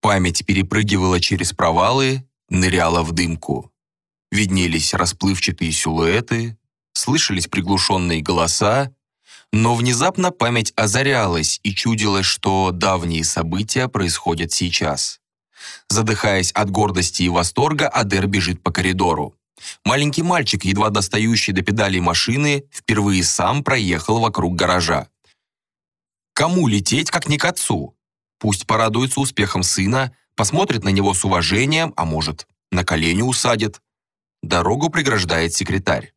Память перепрыгивала через провалы, ныряла в дымку. Виднелись расплывчатые силуэты, слышались приглушенные голоса, но внезапно память озарялась и чудилось, что давние события происходят сейчас. Задыхаясь от гордости и восторга, Адер бежит по коридору. Маленький мальчик, едва достающий до педалей машины, впервые сам проехал вокруг гаража. Кому лететь, как не к отцу? Пусть порадуется успехом сына, посмотрит на него с уважением, а может, на колени усадит. Дорогу преграждает секретарь.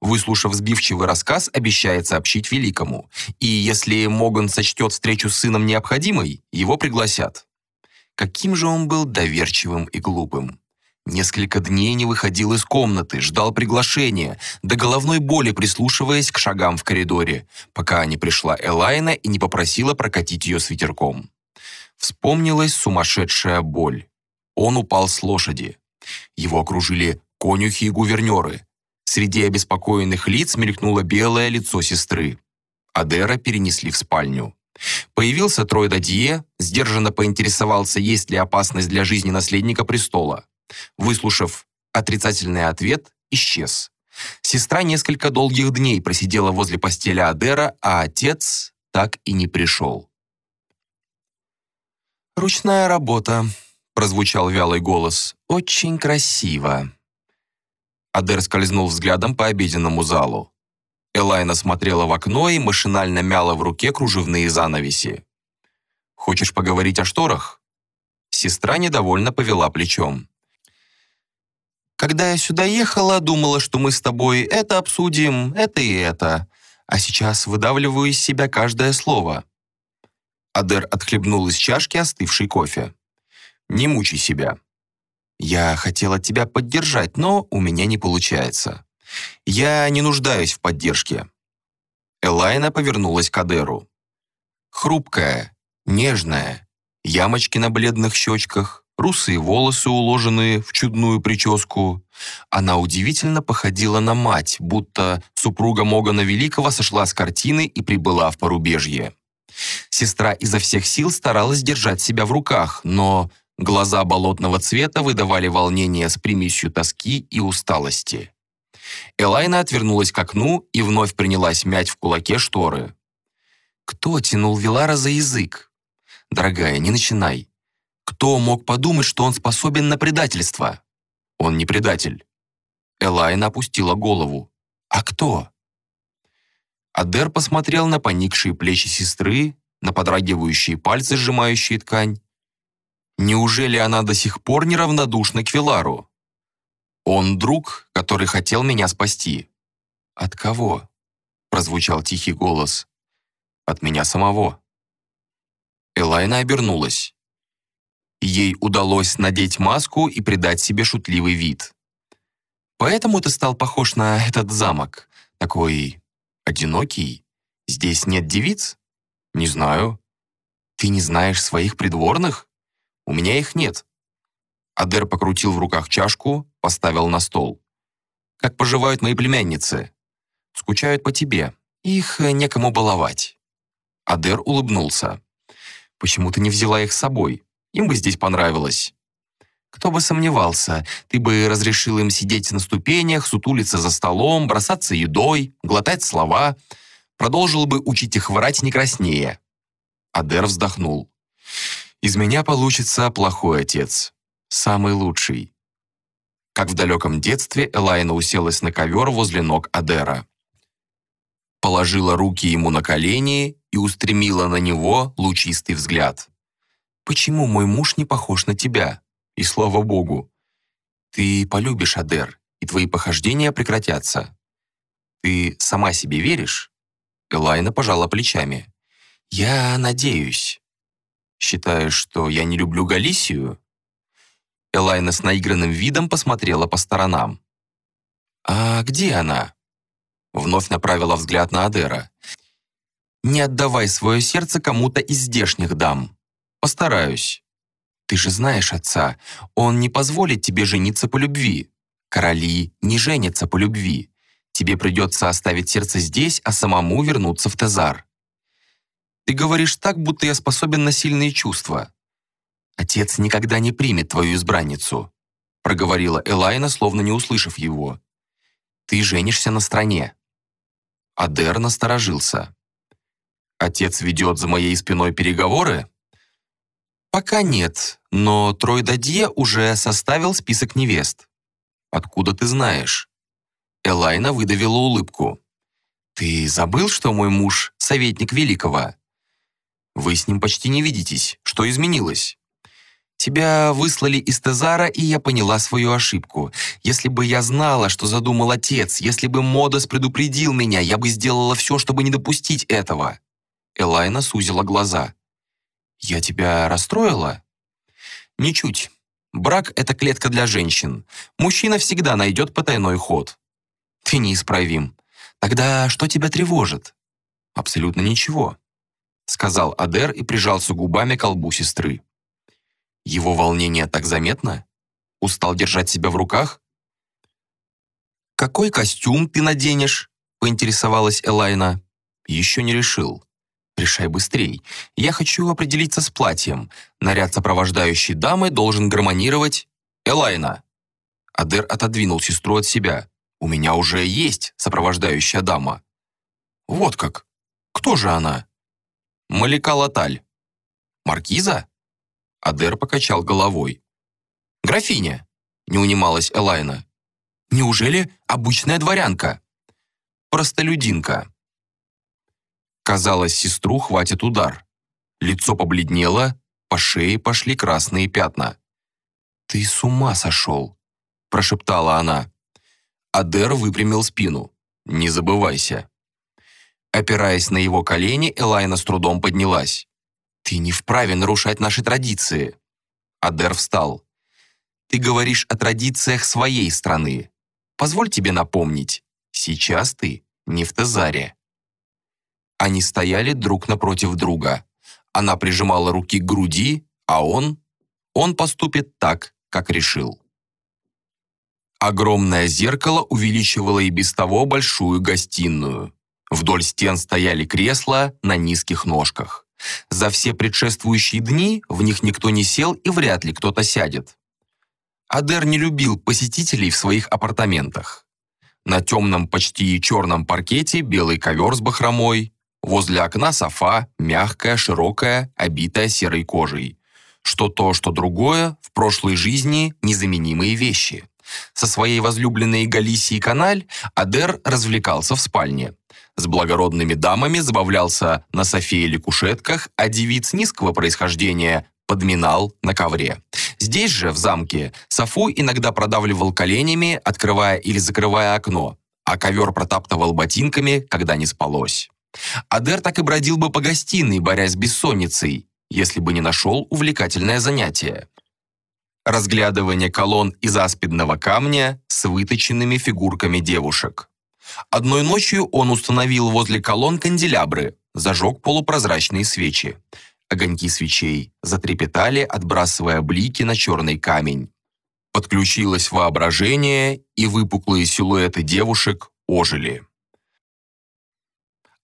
Выслушав сбивчивый рассказ, обещает сообщить Великому. И если Моган сочтет встречу с сыном необходимой, его пригласят. Каким же он был доверчивым и глупым. Несколько дней не выходил из комнаты, ждал приглашения, до головной боли прислушиваясь к шагам в коридоре, пока не пришла Элайна и не попросила прокатить ее с ветерком. Вспомнилась сумасшедшая боль. Он упал с лошади. Его окружили конюхи и гувернеры. Среди обеспокоенных лиц мелькнуло белое лицо сестры. Адера перенесли в спальню. Появился Трой Дадье, сдержанно поинтересовался, есть ли опасность для жизни наследника престола. Выслушав отрицательный ответ, исчез. Сестра несколько долгих дней просидела возле постели Адера, а отец так и не пришел. «Ручная работа», — прозвучал вялый голос. «Очень красиво». Адер скользнул взглядом по обеденному залу. Элайна смотрела в окно и машинально мяла в руке кружевные занавеси. «Хочешь поговорить о шторах?» Сестра недовольно повела плечом. «Когда я сюда ехала, думала, что мы с тобой это обсудим, это и это. А сейчас выдавливаю из себя каждое слово. Адер отхлебнул из чашки остывший кофе. «Не мучай себя. Я хотела тебя поддержать, но у меня не получается. Я не нуждаюсь в поддержке». Элайна повернулась к Адеру. Хрупкая, нежная, ямочки на бледных щечках, русые волосы, уложенные в чудную прическу. Она удивительно походила на мать, будто супруга Могана Великого сошла с картины и прибыла в порубежье. Сестра изо всех сил старалась держать себя в руках, но глаза болотного цвета выдавали волнение с примесью тоски и усталости. Элайна отвернулась к окну и вновь принялась мять в кулаке шторы. Кто тянул Вилара за язык? Дорогая, не начинай. Кто мог подумать, что он способен на предательство? Он не предатель. Элайна опустила голову. А кто? Адер посмотрел на поникшие плечи сестры, на подрагивающие пальцы, сжимающие ткань. Неужели она до сих пор неравнодушна к Вилару? Он друг, который хотел меня спасти. От кого? Прозвучал тихий голос. От меня самого. Элайна обернулась. Ей удалось надеть маску и придать себе шутливый вид. Поэтому ты стал похож на этот замок, такой Одинокий? Здесь нет девиц? Не знаю. Ты не знаешь своих придворных? У меня их нет. Адер покрутил в руках чашку, поставил на стол. Как поживают мои племянницы? Скучают по тебе. Их э, некому баловать. Адер улыбнулся. Почему ты не взяла их с собой? Им бы здесь понравилось. Кто бы сомневался, ты бы разрешил им сидеть на ступенях, сутулиться за столом, бросаться едой, глотать слова, продолжил бы учить их врать не краснее. Адер вздохнул. «Из меня получится плохой отец. Самый лучший». Как в далеком детстве Элайна уселась на ковер возле ног Адера. Положила руки ему на колени и устремила на него лучистый взгляд. «Почему мой муж не похож на тебя?» И слава богу. Ты полюбишь Адер, и твои похождения прекратятся. Ты сама себе веришь?» Элайна пожала плечами. «Я надеюсь. Считаешь, что я не люблю Галисию?» Элайна с наигранным видом посмотрела по сторонам. «А где она?» Вновь направила взгляд на Адера. «Не отдавай свое сердце кому-то из здешних дам. Постараюсь. Ты же знаешь отца, он не позволит тебе жениться по любви. Короли не женятся по любви. Тебе придется оставить сердце здесь, а самому вернуться в Тезар. Ты говоришь так, будто я способен на сильные чувства. «Отец никогда не примет твою избранницу», проговорила Элайна, словно не услышав его. «Ты женишься на стране». Адер насторожился. «Отец ведет за моей спиной переговоры?» «Пока нет, но Трой Дадье уже составил список невест». «Откуда ты знаешь?» Элайна выдавила улыбку. «Ты забыл, что мой муж — советник Великого?» «Вы с ним почти не видитесь. Что изменилось?» Тебя выслали из Тезара, и я поняла свою ошибку. Если бы я знала, что задумал отец, если бы Модос предупредил меня, я бы сделала все, чтобы не допустить этого». Элайна сузила глаза. «Я тебя расстроила?» «Ничуть. Брак — это клетка для женщин. Мужчина всегда найдет потайной ход». «Ты неисправим. Тогда что тебя тревожит?» «Абсолютно ничего», — сказал Адер и прижался губами к колбу сестры. Его волнение так заметно? Устал держать себя в руках? «Какой костюм ты наденешь?» — поинтересовалась Элайна. «Еще не решил. Решай быстрей. Я хочу определиться с платьем. Наряд сопровождающей дамы должен гармонировать...» «Элайна!» Адер отодвинул сестру от себя. «У меня уже есть сопровождающая дама». «Вот как? Кто же она?» «Малика Латаль». «Маркиза?» Адер покачал головой. «Графиня!» — не унималась Элайна. «Неужели обычная дворянка?» «Простолюдинка». Казалось, сестру хватит удар. Лицо побледнело, по шее пошли красные пятна. «Ты с ума сошел!» — прошептала она. Адер выпрямил спину. «Не забывайся». Опираясь на его колени, Элайна с трудом поднялась. «Ты не вправе нарушать наши традиции». Адер встал. «Ты говоришь о традициях своей страны. Позволь тебе напомнить, сейчас ты не в Тезаре». Они стояли друг напротив друга. Она прижимала руки к груди, а он... Он поступит так, как решил. Огромное зеркало увеличивало и без того большую гостиную. Вдоль стен стояли кресла на низких ножках. За все предшествующие дни в них никто не сел и вряд ли кто-то сядет. Адер не любил посетителей в своих апартаментах. На темном, почти черном паркете белый ковер с бахромой, возле окна софа, мягкая, широкая, обитая серой кожей. Что то, что другое, в прошлой жизни незаменимые вещи. Со своей возлюбленной Галисией Каналь Адер развлекался в спальне. С благородными дамами забавлялся на софе или кушетках, а девиц низкого происхождения подминал на ковре. Здесь же, в замке, Софу иногда продавливал коленями, открывая или закрывая окно, а ковер протаптывал ботинками, когда не спалось. Адер так и бродил бы по гостиной, борясь с бессонницей, если бы не нашел увлекательное занятие. Разглядывание колонн из аспидного камня с выточенными фигурками девушек. Одной ночью он установил возле колонн канделябры, зажег полупрозрачные свечи. Огоньки свечей затрепетали, отбрасывая блики на черный камень. Подключилось воображение, и выпуклые силуэты девушек ожили.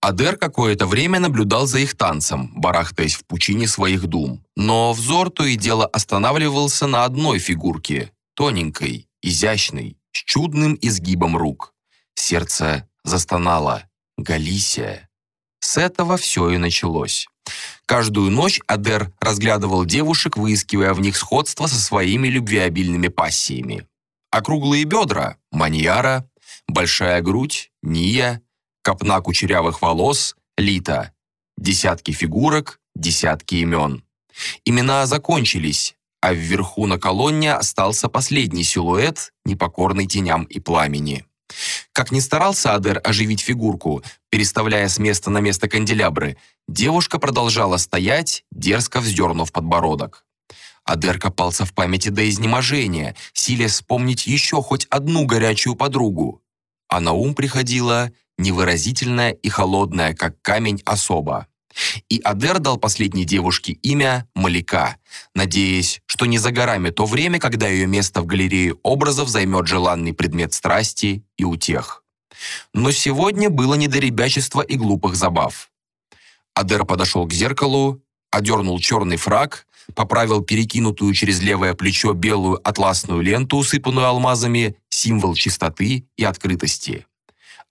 Адер какое-то время наблюдал за их танцем, барахтаясь в пучине своих дум. Но взор то и дело останавливался на одной фигурке, тоненькой, изящной, с чудным изгибом рук. Сердце застонало. Галисия. С этого все и началось. Каждую ночь Адер разглядывал девушек, выискивая в них сходство со своими любвеобильными пассиями. Округлые бедра – Маньяра, большая грудь – Ния, копна кучерявых волос – Лита, десятки фигурок, десятки имен. Имена закончились, а вверху на колонне остался последний силуэт, непокорный теням и пламени. Как ни старался Адер оживить фигурку, переставляя с места на место канделябры, девушка продолжала стоять, дерзко вздернув подбородок. Адер копался в памяти до изнеможения, силясь вспомнить еще хоть одну горячую подругу. А на ум приходила невыразительная и холодная, как камень, особа. И Адер дал последней девушке имя Малика, надеясь, что не за горами то время, когда ее место в галерее образов займет желанный предмет страсти и утех. Но сегодня было не до ребячества и глупых забав. Адер подошел к зеркалу, одернул черный фраг, поправил перекинутую через левое плечо белую атласную ленту, усыпанную алмазами, символ чистоты и открытости.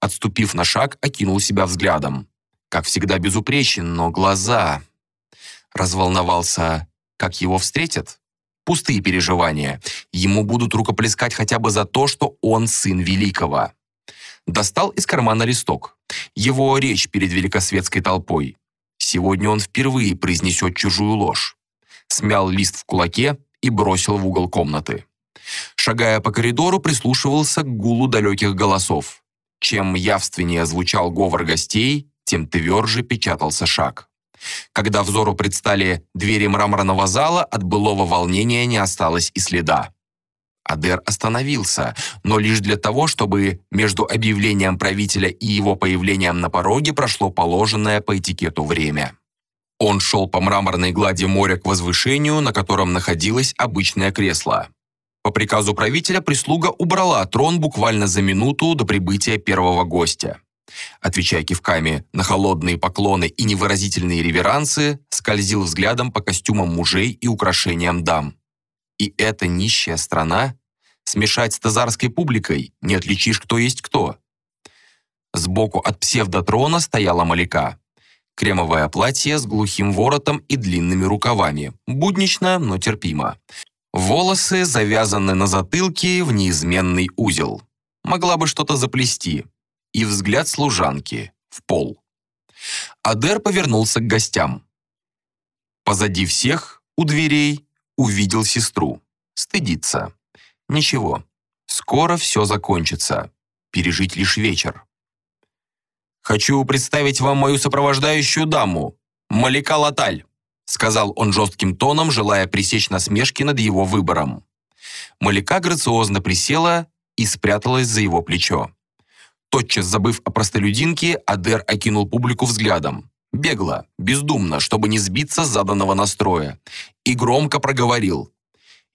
Отступив на шаг, окинул себя взглядом. Как всегда безупречен, но глаза... Разволновался, как его встретят? Пустые переживания. Ему будут рукоплескать хотя бы за то, что он сын великого. Достал из кармана листок. Его речь перед великосветской толпой. Сегодня он впервые произнесет чужую ложь. Смял лист в кулаке и бросил в угол комнаты. Шагая по коридору, прислушивался к гулу далеких голосов. Чем явственнее звучал говор гостей, тем тверже печатался шаг. Когда взору предстали двери мраморного зала, от былого волнения не осталось и следа. Адер остановился, но лишь для того, чтобы между объявлением правителя и его появлением на пороге прошло положенное по этикету время. Он шел по мраморной глади моря к возвышению, на котором находилось обычное кресло. По приказу правителя прислуга убрала трон буквально за минуту до прибытия первого гостя. Отвечая кивками на холодные поклоны и невыразительные реверансы, скользил взглядом по костюмам мужей и украшениям дам. И эта нищая страна? Смешать с тазарской публикой не отличишь, кто есть кто. Сбоку от псевдотрона стояла Маляка. Кремовое платье с глухим воротом и длинными рукавами. Буднично, но терпимо. Волосы завязаны на затылке в неизменный узел. Могла бы что-то заплести. И взгляд служанки в пол. Адер повернулся к гостям. Позади всех, у дверей, увидел сестру. Стыдится. Ничего, скоро все закончится. Пережить лишь вечер. «Хочу представить вам мою сопровождающую даму, Малика Латаль», сказал он жестким тоном, желая пресечь насмешки над его выбором. Малика грациозно присела и спряталась за его плечо. Тотчас забыв о простолюдинке, Адер окинул публику взглядом. Бегло, бездумно, чтобы не сбиться с заданного настроя. И громко проговорил.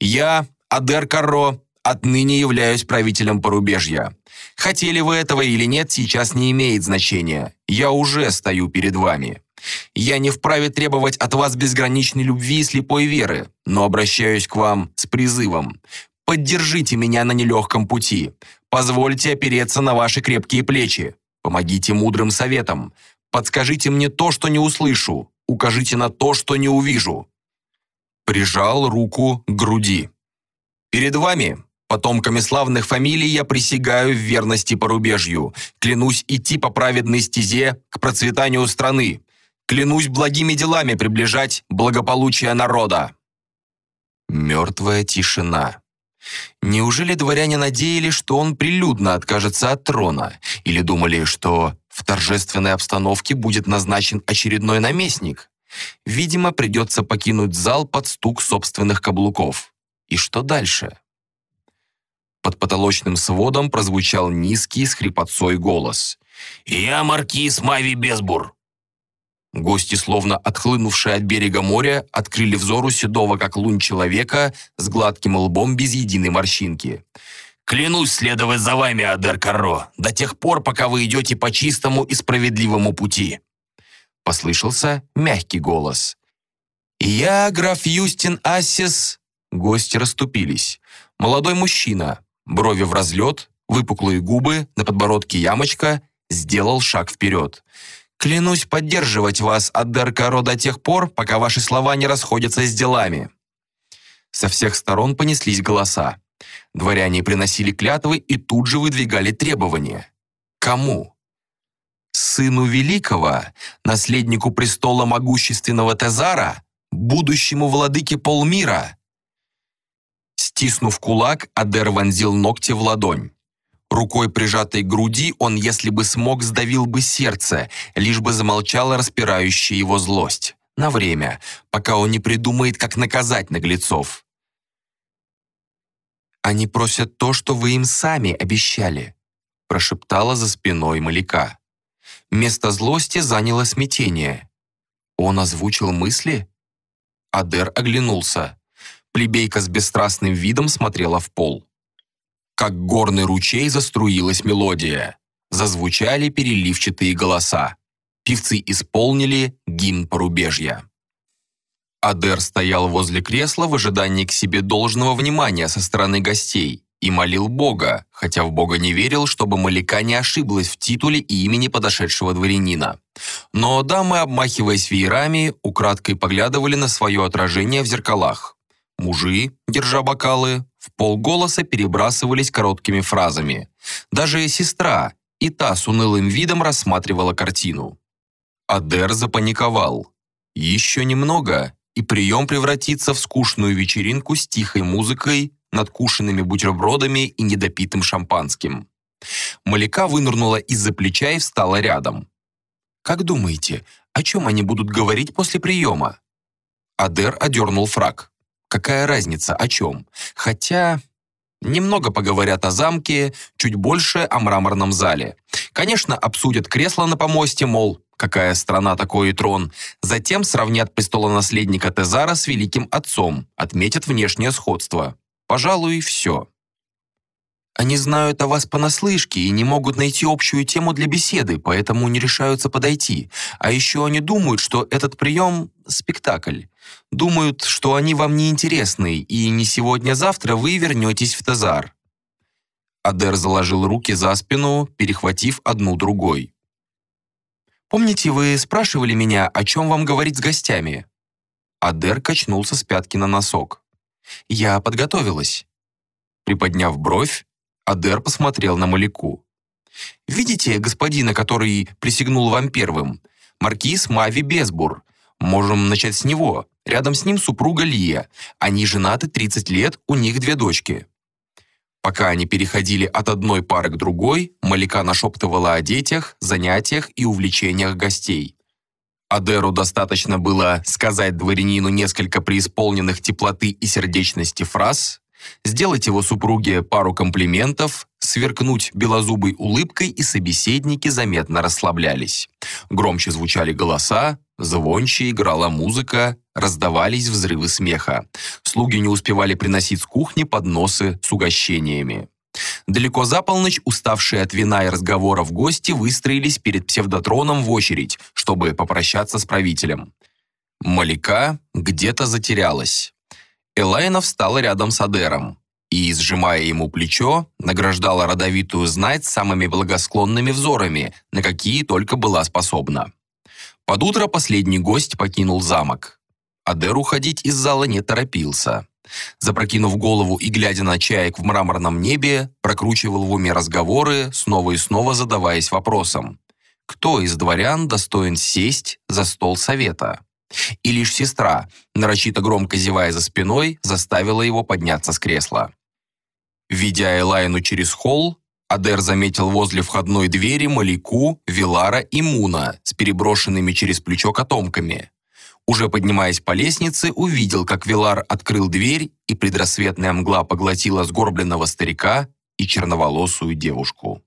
«Я, Адер Карро, отныне являюсь правителем порубежья. Хотели вы этого или нет, сейчас не имеет значения. Я уже стою перед вами. Я не вправе требовать от вас безграничной любви и слепой веры, но обращаюсь к вам с призывом. Поддержите меня на нелегком пути. Позвольте опереться на ваши крепкие плечи. Помогите мудрым советам. Подскажите мне то, что не услышу. Укажите на то, что не увижу». Прижал руку к груди. «Перед вами, потомками славных фамилий, я присягаю в верности порубежью. Клянусь идти по праведной стезе к процветанию страны. Клянусь благими делами приближать благополучие народа». Мертвая тишина. Неужели дворяне надеялись, что он прилюдно откажется от трона? Или думали, что в торжественной обстановке будет назначен очередной наместник? Видимо, придется покинуть зал под стук собственных каблуков. И что дальше? Под потолочным сводом прозвучал низкий с хрипотцой голос. «Я маркиз Мави Безбур. Гости, словно отхлынувшие от берега моря, открыли взору седого, как лунь человека, с гладким лбом без единой морщинки. «Клянусь следовать за вами, Адер Карро, до тех пор, пока вы идете по чистому и справедливому пути!» Послышался мягкий голос. «Я, граф Юстин Ассис...» Гости расступились. Молодой мужчина, брови в разлет, выпуклые губы, на подбородке ямочка, сделал шаг вперед. Клянусь поддерживать вас от Деркаро до тех пор, пока ваши слова не расходятся с делами». Со всех сторон понеслись голоса. Дворяне приносили клятвы и тут же выдвигали требования. Кому? Сыну Великого, наследнику престола могущественного Тезара, будущему владыке полмира? Стиснув кулак, Адер вонзил ногти в ладонь. Рукой прижатой к груди он, если бы смог, сдавил бы сердце, лишь бы замолчала распирающая его злость. На время, пока он не придумает, как наказать наглецов. «Они просят то, что вы им сами обещали», прошептала за спиной Маляка. Место злости заняло смятение. Он озвучил мысли? Адер оглянулся. Плебейка с бесстрастным видом смотрела в пол. Как горный ручей заструилась мелодия. Зазвучали переливчатые голоса. Певцы исполнили гимн порубежья. Адер стоял возле кресла в ожидании к себе должного внимания со стороны гостей и молил Бога, хотя в Бога не верил, чтобы Малика не ошиблась в титуле и имени подошедшего дворянина. Но дамы, обмахиваясь веерами, украдкой поглядывали на свое отражение в зеркалах. Мужи, держа бокалы, в полголоса перебрасывались короткими фразами. Даже сестра, и та с унылым видом рассматривала картину. Адер запаниковал. Еще немного, и прием превратится в скучную вечеринку с тихой музыкой надкушенными бутербродами и недопитым шампанским. Малика вынырнула из-за плеча и встала рядом. «Как думаете, о чем они будут говорить после приема?» Адер одернул фраг. «Какая разница, о чем? Хотя...» Немного поговорят о замке, чуть больше о мраморном зале. Конечно, обсудят кресло на помосте, мол, какая страна такой и трон. Затем сравнят престолонаследника Тезара с великим отцом, отметят внешнее сходство. Пожалуй, все. Они знают о вас понаслышке и не могут найти общую тему для беседы, поэтому не решаются подойти. А еще они думают, что этот прием – спектакль. Думают, что они вам не интересны, и не сегодня-завтра вы вернетесь в Тазар. Адер заложил руки за спину, перехватив одну другой. «Помните, вы спрашивали меня, о чем вам говорить с гостями?» Адер качнулся с пятки на носок. Я подготовилась». Приподняв бровь, Адер посмотрел на Маляку. «Видите господина, который присягнул вам первым? Маркиз Мави Безбур. Можем начать с него. Рядом с ним супруга Лия. Они женаты 30 лет, у них две дочки». Пока они переходили от одной пары к другой, Малика нашептывала о детях, занятиях и увлечениях гостей. Адеру достаточно было сказать дворянину несколько преисполненных теплоты и сердечности фраз, сделать его супруге пару комплиментов, сверкнуть белозубой улыбкой, и собеседники заметно расслаблялись. Громче звучали голоса, звонче играла музыка, раздавались взрывы смеха. Слуги не успевали приносить с кухни подносы с угощениями. Далеко за полночь уставшие от вина и разговоров гости выстроились перед псевдотроном в очередь, чтобы попрощаться с правителем. Малика где-то затерялась. Элайна встала рядом с Адером и, сжимая ему плечо, награждала родовитую знать самыми благосклонными взорами, на какие только была способна. Под утро последний гость покинул замок. Адер уходить из зала не торопился. Запрокинув голову и глядя на чаек в мраморном небе, прокручивал в уме разговоры, снова и снова задаваясь вопросом. Кто из дворян достоин сесть за стол совета? И лишь сестра, нарочито громко зевая за спиной, заставила его подняться с кресла. Ведя Элайну через холл, Адер заметил возле входной двери Малику, Вилара и Муна с переброшенными через плечо котомками. Уже поднимаясь по лестнице, увидел, как Вилар открыл дверь, и предрассветная мгла поглотила сгорбленного старика и черноволосую девушку.